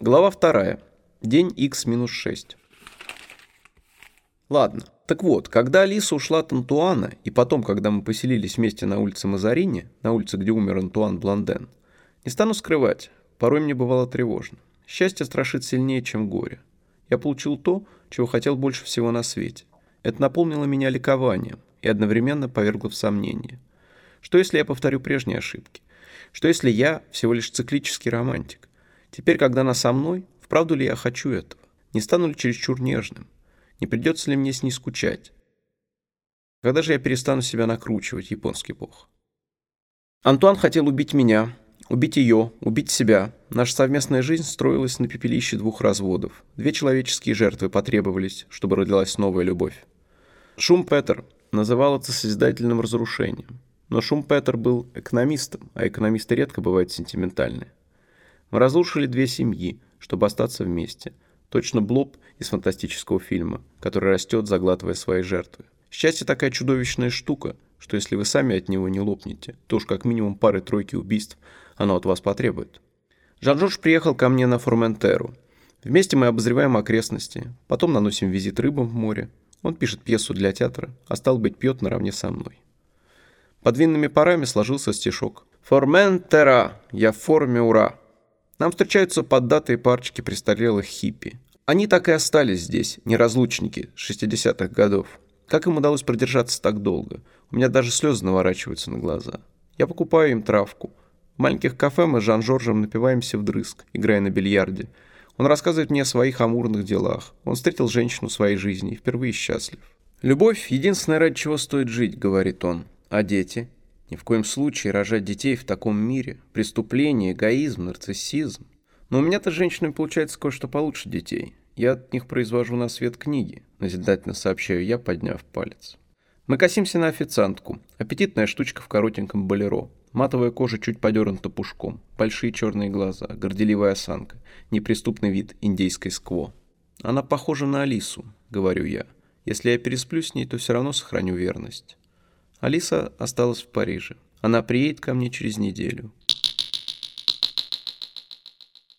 Глава вторая. День x-6. Ладно. Так вот, когда Алиса ушла от Антуана, и потом, когда мы поселились вместе на улице Мазарини, на улице, где умер Антуан Бланден, не стану скрывать, порой мне бывало тревожно. Счастье страшит сильнее, чем горе. Я получил то, чего хотел больше всего на свете. Это наполнило меня ликованием и одновременно повергло в сомнение. Что если я повторю прежние ошибки? Что если я всего лишь циклический романтик? Теперь, когда она со мной, вправду ли я хочу этого? Не стану ли чересчур нежным? Не придется ли мне с ней скучать? Когда же я перестану себя накручивать, японский бог? Антуан хотел убить меня, убить ее, убить себя. Наша совместная жизнь строилась на пепелище двух разводов. Две человеческие жертвы потребовались, чтобы родилась новая любовь. Шум Петер называл это созидательным разрушением. Но Шум Петер был экономистом, а экономисты редко бывают сентиментальны. Мы разрушили две семьи, чтобы остаться вместе. Точно Блоб из фантастического фильма, который растет, заглатывая свои жертвы. Счастье такая чудовищная штука, что если вы сами от него не лопнете, то уж как минимум пары-тройки убийств оно от вас потребует. Жан-Жорж приехал ко мне на Форментеру. Вместе мы обозреваем окрестности, потом наносим визит рыбам в море. Он пишет пьесу для театра, а стал быть пьет наравне со мной. Под винными парами сложился стишок. «Форментера! Я в форме ура!» Нам встречаются поддатые парочки престарелых хиппи. Они так и остались здесь, неразлучники 60-х годов. Как им удалось продержаться так долго? У меня даже слезы наворачиваются на глаза. Я покупаю им травку. В маленьких кафе мы с Жан-Жоржем напиваемся вдрызг, играя на бильярде. Он рассказывает мне о своих амурных делах. Он встретил женщину своей жизни и впервые счастлив. «Любовь — единственное, ради чего стоит жить», — говорит он. «А дети?» Ни в коем случае рожать детей в таком мире. Преступление, эгоизм, нарциссизм. Но у меня-то женщинами получается кое-что получше детей. Я от них произвожу на свет книги, назидательно сообщаю я, подняв палец. Мы косимся на официантку. Аппетитная штучка в коротеньком болеро. Матовая кожа чуть подернута пушком. Большие черные глаза, горделивая осанка. Неприступный вид индейской скво. Она похожа на Алису, говорю я. Если я пересплю с ней, то все равно сохраню верность. Алиса осталась в Париже. Она приедет ко мне через неделю.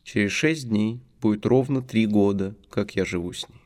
Через шесть дней будет ровно три года, как я живу с ней.